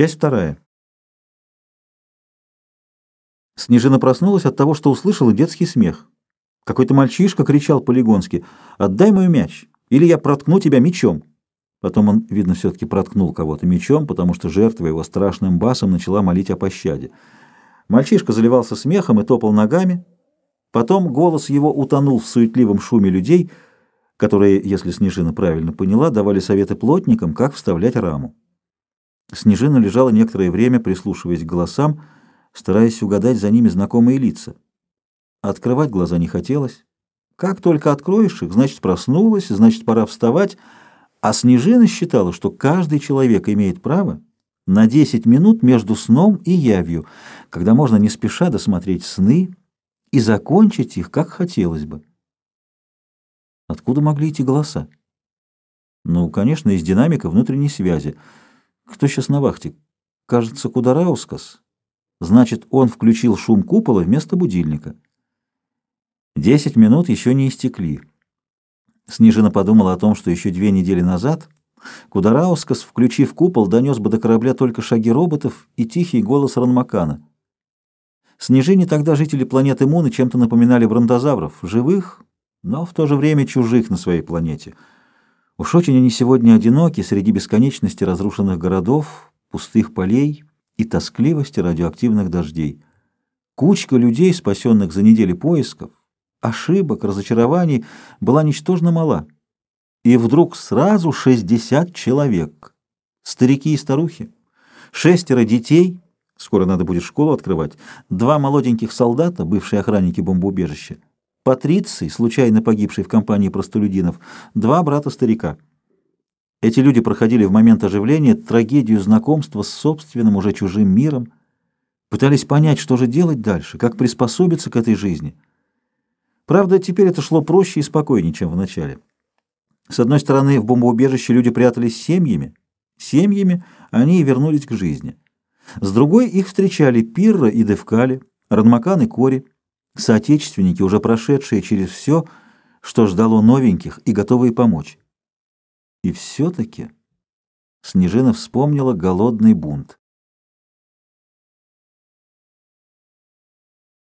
Часть вторая. Снежина проснулась от того, что услышала детский смех. Какой-то мальчишка кричал по-легонски «Отдай мой мяч, или я проткну тебя мечом». Потом он, видно, все-таки проткнул кого-то мечом, потому что жертва его страшным басом начала молить о пощаде. Мальчишка заливался смехом и топал ногами. Потом голос его утонул в суетливом шуме людей, которые, если Снежина правильно поняла, давали советы плотникам, как вставлять раму. Снежина лежала некоторое время, прислушиваясь к голосам, стараясь угадать за ними знакомые лица. Открывать глаза не хотелось. Как только откроешь их, значит, проснулась, значит, пора вставать. А Снежина считала, что каждый человек имеет право на 10 минут между сном и явью, когда можно не спеша досмотреть сны и закончить их, как хотелось бы. Откуда могли идти голоса? Ну, конечно, из динамика внутренней связи — кто сейчас на вахте? Кажется, Кудараускас. Значит, он включил шум купола вместо будильника. Десять минут еще не истекли. Снежина подумала о том, что еще две недели назад Кудараускас, включив купол, донес бы до корабля только шаги роботов и тихий голос Ранмакана. Снежине тогда жители планеты Муны чем-то напоминали бронтозавров, живых, но в то же время чужих на своей планете — Уж очень они сегодня одиноки среди бесконечности разрушенных городов, пустых полей и тоскливости радиоактивных дождей. Кучка людей, спасенных за недели поисков, ошибок, разочарований, была ничтожно мала. И вдруг сразу 60 человек, старики и старухи, шестеро детей, скоро надо будет школу открывать, два молоденьких солдата, бывшие охранники бомбоубежища, Патриций, случайно погибший в компании простолюдинов, два брата-старика. Эти люди проходили в момент оживления трагедию знакомства с собственным уже чужим миром, пытались понять, что же делать дальше, как приспособиться к этой жизни. Правда, теперь это шло проще и спокойнее, чем в начале. С одной стороны, в бомбоубежище люди прятались семьями. Семьями они и вернулись к жизни. С другой их встречали Пирра и Девкали, Радмакан и Кори соотечественники, уже прошедшие через все, что ждало новеньких и готовые помочь. И все-таки Снежина вспомнила голодный бунт.